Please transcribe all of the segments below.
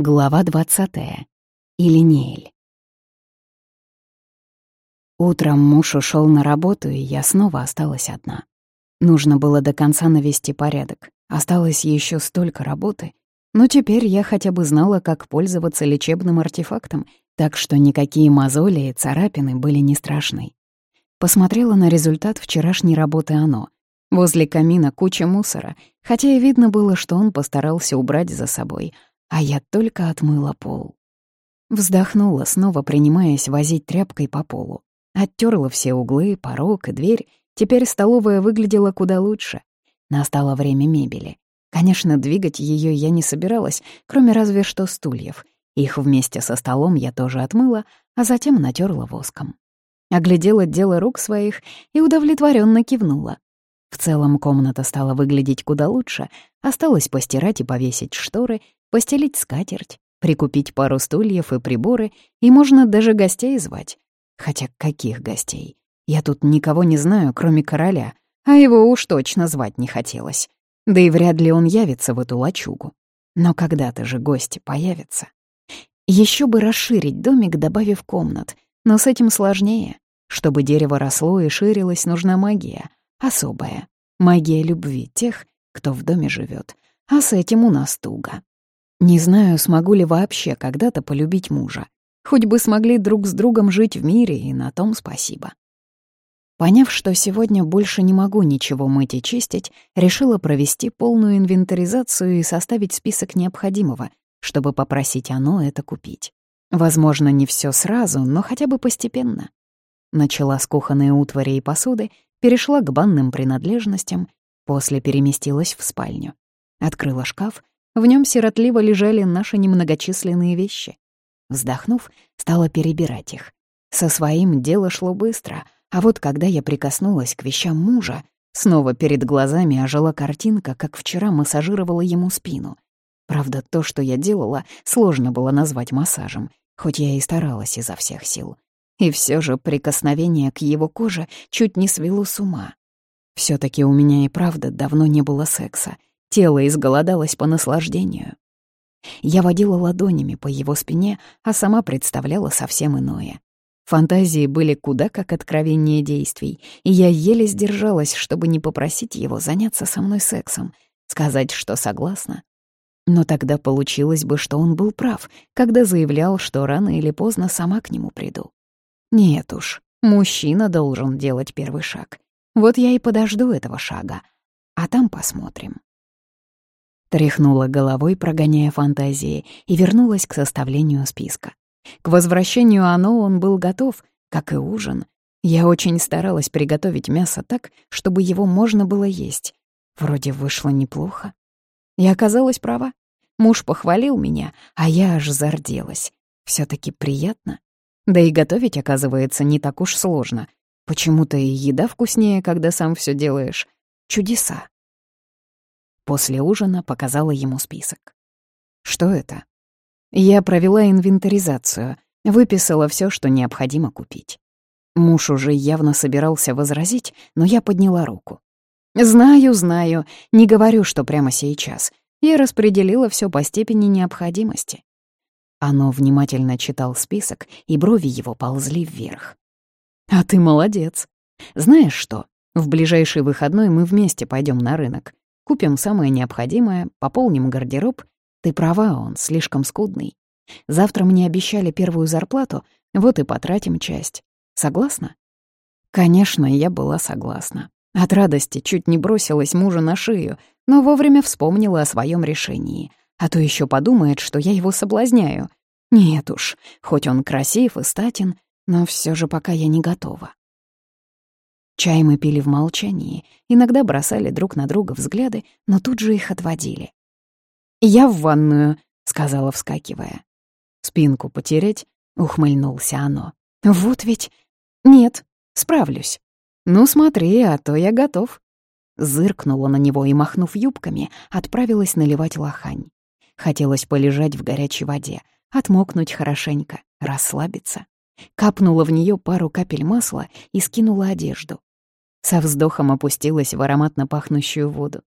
Глава двадцатая. Илинеэль. Утром муж ушел на работу, и я снова осталась одна. Нужно было до конца навести порядок. Осталось еще столько работы. Но теперь я хотя бы знала, как пользоваться лечебным артефактом, так что никакие мозоли и царапины были не страшны. Посмотрела на результат вчерашней работы оно. Возле камина куча мусора, хотя и видно было, что он постарался убрать за собой — а я только отмыла пол. Вздохнула, снова принимаясь возить тряпкой по полу. Оттерла все углы, порог и дверь. Теперь столовая выглядела куда лучше. Настало время мебели. Конечно, двигать ее я не собиралась, кроме разве что стульев. Их вместе со столом я тоже отмыла, а затем натерла воском. Оглядела дело рук своих и удовлетворенно кивнула. В целом комната стала выглядеть куда лучше. Осталось постирать и повесить шторы, постелить скатерть, прикупить пару стульев и приборы, и можно даже гостей звать. Хотя каких гостей? Я тут никого не знаю, кроме короля, а его уж точно звать не хотелось. Да и вряд ли он явится в эту лачугу. Но когда-то же гости появятся. Еще бы расширить домик, добавив комнат, но с этим сложнее. Чтобы дерево росло и ширилось, нужна магия. Особая. Магия любви тех, кто в доме живет. А с этим у нас туго. Не знаю, смогу ли вообще когда-то полюбить мужа. Хоть бы смогли друг с другом жить в мире, и на том спасибо. Поняв, что сегодня больше не могу ничего мыть и чистить, решила провести полную инвентаризацию и составить список необходимого, чтобы попросить оно это купить. Возможно, не все сразу, но хотя бы постепенно. Начала с кухонной утвари и посуды, перешла к банным принадлежностям, после переместилась в спальню. Открыла шкаф, в нем сиротливо лежали наши немногочисленные вещи. Вздохнув, стала перебирать их. Со своим дело шло быстро, а вот когда я прикоснулась к вещам мужа, снова перед глазами ожила картинка, как вчера массажировала ему спину. Правда, то, что я делала, сложно было назвать массажем, хоть я и старалась изо всех сил. И все же прикосновение к его коже чуть не свело с ума. все таки у меня и правда давно не было секса — Тело изголодалось по наслаждению. Я водила ладонями по его спине, а сама представляла совсем иное. Фантазии были куда как откровеннее действий, и я еле сдержалась, чтобы не попросить его заняться со мной сексом, сказать, что согласна. Но тогда получилось бы, что он был прав, когда заявлял, что рано или поздно сама к нему приду. Нет уж, мужчина должен делать первый шаг. Вот я и подожду этого шага, а там посмотрим. Тряхнула головой, прогоняя фантазии, и вернулась к составлению списка. К возвращению оно он был готов, как и ужин. Я очень старалась приготовить мясо так, чтобы его можно было есть. Вроде вышло неплохо. И оказалась права. Муж похвалил меня, а я аж зарделась. все таки приятно. Да и готовить, оказывается, не так уж сложно. Почему-то и еда вкуснее, когда сам все делаешь. Чудеса. После ужина показала ему список. Что это? Я провела инвентаризацию, выписала все, что необходимо купить. Муж уже явно собирался возразить, но я подняла руку. «Знаю, знаю, не говорю, что прямо сейчас. Я распределила все по степени необходимости». Оно внимательно читал список, и брови его ползли вверх. «А ты молодец. Знаешь что, в ближайший выходной мы вместе пойдем на рынок. Купим самое необходимое, пополним гардероб. Ты права, он слишком скудный. Завтра мне обещали первую зарплату, вот и потратим часть. Согласна? Конечно, я была согласна. От радости чуть не бросилась мужа на шею, но вовремя вспомнила о своем решении. А то еще подумает, что я его соблазняю. Нет уж, хоть он красив и статен, но все же пока я не готова. Чай мы пили в молчании, иногда бросали друг на друга взгляды, но тут же их отводили. «Я в ванную», — сказала, вскакивая. «Спинку потереть?» — ухмыльнулся оно. «Вот ведь...» «Нет, справлюсь». «Ну смотри, а то я готов». Зыркнула на него и, махнув юбками, отправилась наливать лохань. Хотелось полежать в горячей воде, отмокнуть хорошенько, расслабиться. Капнула в нее пару капель масла и скинула одежду. Со вздохом опустилась в ароматно пахнущую воду.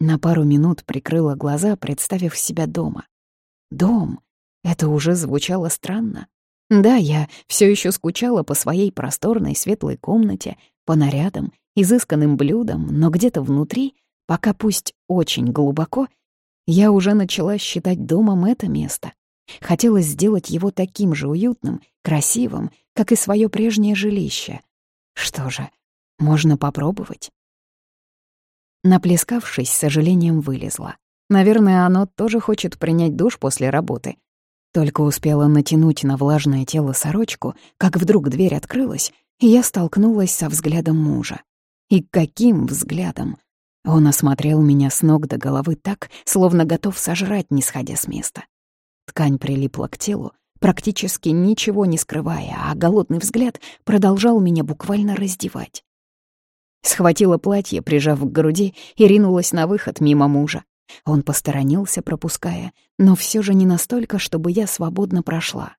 На пару минут прикрыла глаза, представив себя дома. Дом, Это уже звучало странно. Да, я все еще скучала по своей просторной светлой комнате, по нарядам, изысканным блюдам, но где-то внутри, пока пусть очень глубоко, я уже начала считать домом это место. Хотелось сделать его таким же уютным, красивым, как и свое прежнее жилище. Что же, можно попробовать. Наплескавшись, с сожалением вылезла. Наверное, оно тоже хочет принять душ после работы, только успела натянуть на влажное тело сорочку, как вдруг дверь открылась, и я столкнулась со взглядом мужа. И каким взглядом! Он осмотрел меня с ног до головы так, словно готов сожрать, не сходя с места. Ткань прилипла к телу, практически ничего не скрывая, а голодный взгляд продолжал меня буквально раздевать. Схватила платье, прижав к груди, и ринулась на выход мимо мужа. Он посторонился, пропуская, но все же не настолько, чтобы я свободно прошла.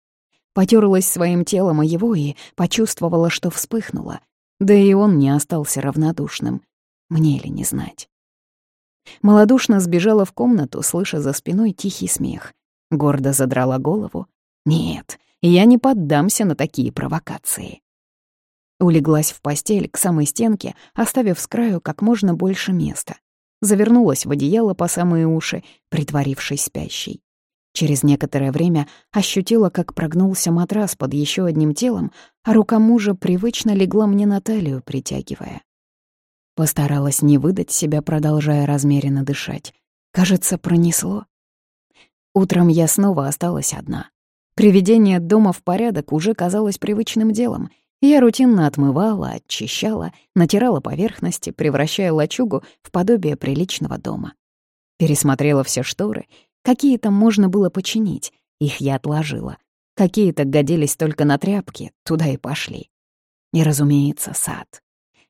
Потерлась своим телом о его и почувствовала, что вспыхнула. Да и он не остался равнодушным. Мне ли не знать? Молодушно сбежала в комнату, слыша за спиной тихий смех. Гордо задрала голову. Нет, я не поддамся на такие провокации. Улеглась в постель к самой стенке, оставив с краю как можно больше места завернулась в одеяло по самые уши, притворившись спящей. Через некоторое время ощутила, как прогнулся матрас под еще одним телом, а рука мужа привычно легла мне на талию, притягивая. Постаралась не выдать себя, продолжая размеренно дышать. Кажется, пронесло. Утром я снова осталась одна. Приведение дома в порядок уже казалось привычным делом — я рутинно отмывала, очищала, натирала поверхности, превращая лачугу в подобие приличного дома. Пересмотрела все шторы. Какие-то можно было починить, их я отложила. Какие-то годились только на тряпки, туда и пошли. И, разумеется, сад.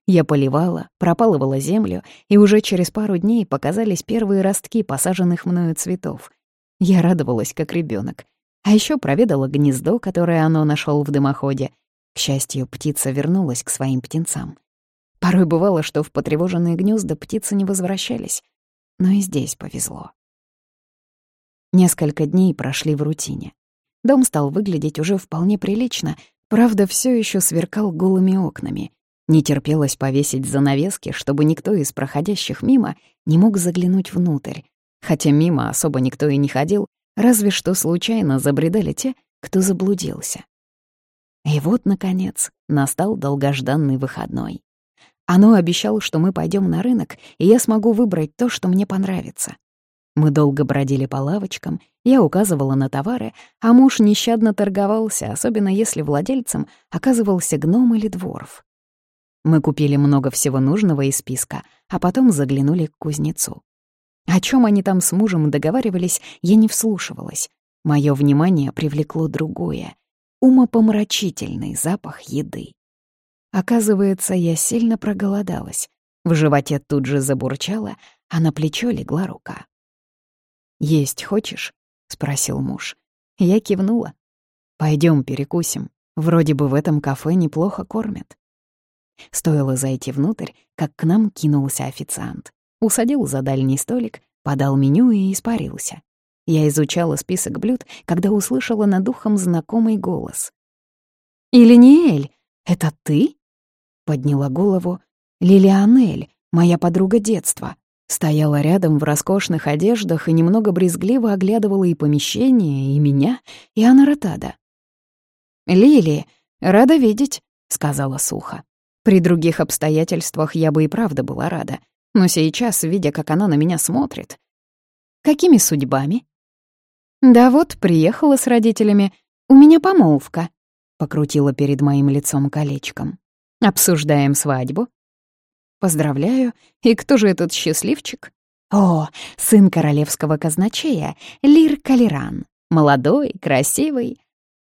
Я поливала, пропалывала землю, и уже через пару дней показались первые ростки посаженных мною цветов. Я радовалась, как ребенок. А еще проведала гнездо, которое оно нашел в дымоходе — к счастью, птица вернулась к своим птенцам. Порой бывало, что в потревоженные гнезда птицы не возвращались, но и здесь повезло. Несколько дней прошли в рутине. Дом стал выглядеть уже вполне прилично, правда, все еще сверкал голыми окнами. Не терпелось повесить занавески, чтобы никто из проходящих мимо не мог заглянуть внутрь, хотя мимо особо никто и не ходил, разве что случайно забредали те, кто заблудился. И вот, наконец, настал долгожданный выходной. Оно обещало, что мы пойдем на рынок, и я смогу выбрать то, что мне понравится. Мы долго бродили по лавочкам, я указывала на товары, а муж нещадно торговался, особенно если владельцем оказывался гном или дворф. Мы купили много всего нужного из списка, а потом заглянули к кузнецу. О чем они там с мужем договаривались, я не вслушивалась. Мое внимание привлекло другое умопомрачительный запах еды. Оказывается, я сильно проголодалась. В животе тут же забурчало, а на плечо легла рука. «Есть хочешь?» — спросил муж. Я кивнула. Пойдем перекусим. Вроде бы в этом кафе неплохо кормят». Стоило зайти внутрь, как к нам кинулся официант. Усадил за дальний столик, подал меню и испарился. Я изучала список блюд, когда услышала над ухом знакомый голос. «Илиниэль, это ты?» Подняла голову. Лилианель, моя подруга детства. Стояла рядом в роскошных одеждах и немного брезгливо оглядывала и помещение, и меня, и Анаротада. «Лили, рада видеть», — сказала сухо. При других обстоятельствах я бы и правда была рада, но сейчас, видя, как она на меня смотрит... «Какими судьбами?» «Да вот, приехала с родителями. У меня помолвка», — покрутила перед моим лицом колечком. «Обсуждаем свадьбу». «Поздравляю. И кто же этот счастливчик?» «О, сын королевского казначея, Лир Калиран. Молодой, красивый».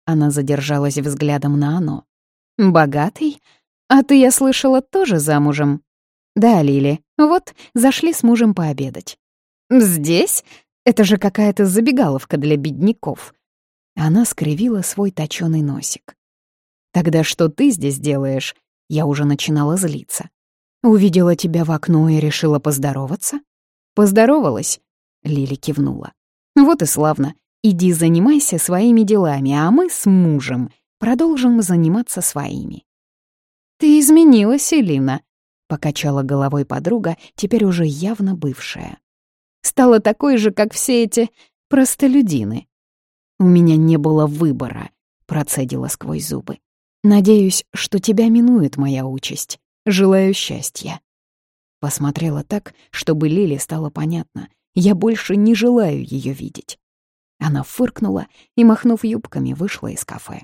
Она задержалась взглядом на оно. «Богатый? А ты, я слышала, тоже замужем?» «Да, Лили. Вот, зашли с мужем пообедать». «Здесь? Это же какая-то забегаловка для бедняков. Она скривила свой точёный носик. «Тогда что ты здесь делаешь?» Я уже начинала злиться. «Увидела тебя в окно и решила поздороваться?» «Поздоровалась?» — Лили кивнула. «Вот и славно. Иди занимайся своими делами, а мы с мужем продолжим заниматься своими». «Ты изменилась, Элина», — покачала головой подруга, теперь уже явно бывшая. «Стала такой же, как все эти простолюдины». «У меня не было выбора», — процедила сквозь зубы. «Надеюсь, что тебя минует моя участь. Желаю счастья». Посмотрела так, чтобы Лиле стало понятно. Я больше не желаю ее видеть. Она фыркнула и, махнув юбками, вышла из кафе.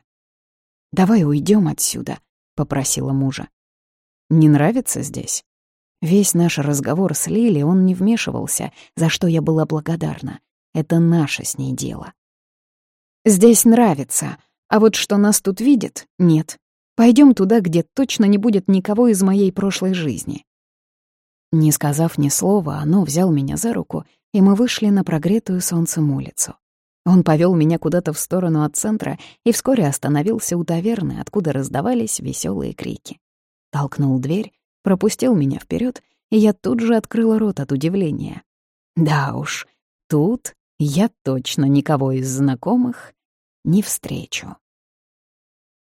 «Давай уйдем отсюда», — попросила мужа. «Не нравится здесь?» Весь наш разговор с Лили он не вмешивался, за что я была благодарна. Это наше с ней дело. «Здесь нравится, а вот что нас тут видит — нет. Пойдем туда, где точно не будет никого из моей прошлой жизни». Не сказав ни слова, оно взял меня за руку, и мы вышли на прогретую солнцем улицу. Он повел меня куда-то в сторону от центра и вскоре остановился у таверны, откуда раздавались веселые крики. Толкнул дверь, пропустил меня вперед, и я тут же открыла рот от удивления. Да уж, тут я точно никого из знакомых не встречу.